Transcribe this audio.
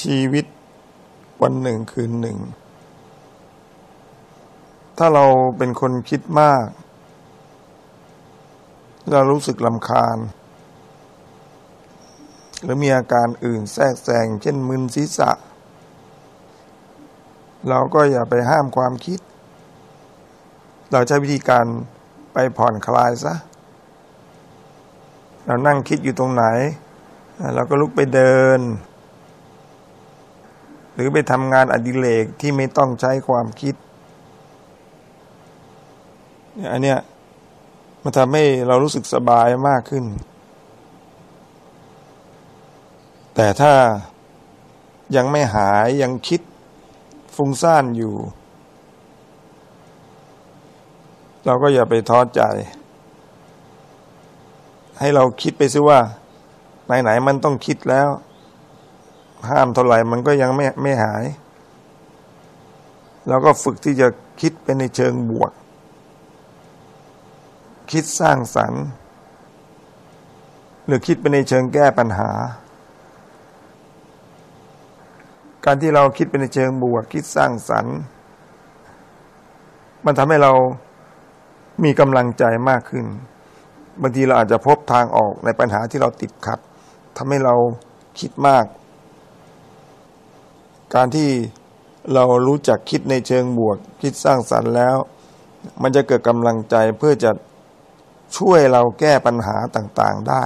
ชีวิตวันหนึ่งคืนหนึ่ง ถ้าเราเป็นคนคิดมาก เรารู้สึกลำคาญ หรือมีอาการอื่นแทรกแซงเช่นมึนศีรษะ เราก็อย่าไปห้ามความคิด เราใช้วิธีการไปผ่อนคลายซะ เรานั่งคิดอยู่ตรงไหน เราก็ลุกไปเดิน รือไปทำงานอดิเรกที่ไม่ต้องใช้ความคิดอันเนี้ยมันทำให้เรารู้สึกสบายมากขึ้น แต่ถ้ายังไม่หายยังคิดฟุ้งซ่านอยู่ เราก็อย่าไปท้อใจ ให้เราคิดไปซิว่า ไหน ๆ มันต้องคิดแล้ว ห้ามเท่าไหร่มันก็ยังไม่ไม่หายเราก็ฝึกที่จะคิดไปในเชิงบวก คิดสร้างสรรค์ หรือคิดไปในเชิงแก้ปัญหา การที่เราคิดไปในเชิงบวก คิดสร้างสรรค์ มันทำให้เรามีกำลังใจมากขึ้นบางทีเราอาจจะพบทางออกในปัญหาที่เราติดขัดทำให้เราคิดมาก การที่เรารู้จักคิดในเชิงบวก คิดสร้างสรรค์แล้ว มันจะเกิดกำลังใจเพื่อจะช่วยเราแก้ปัญหาต่างๆได้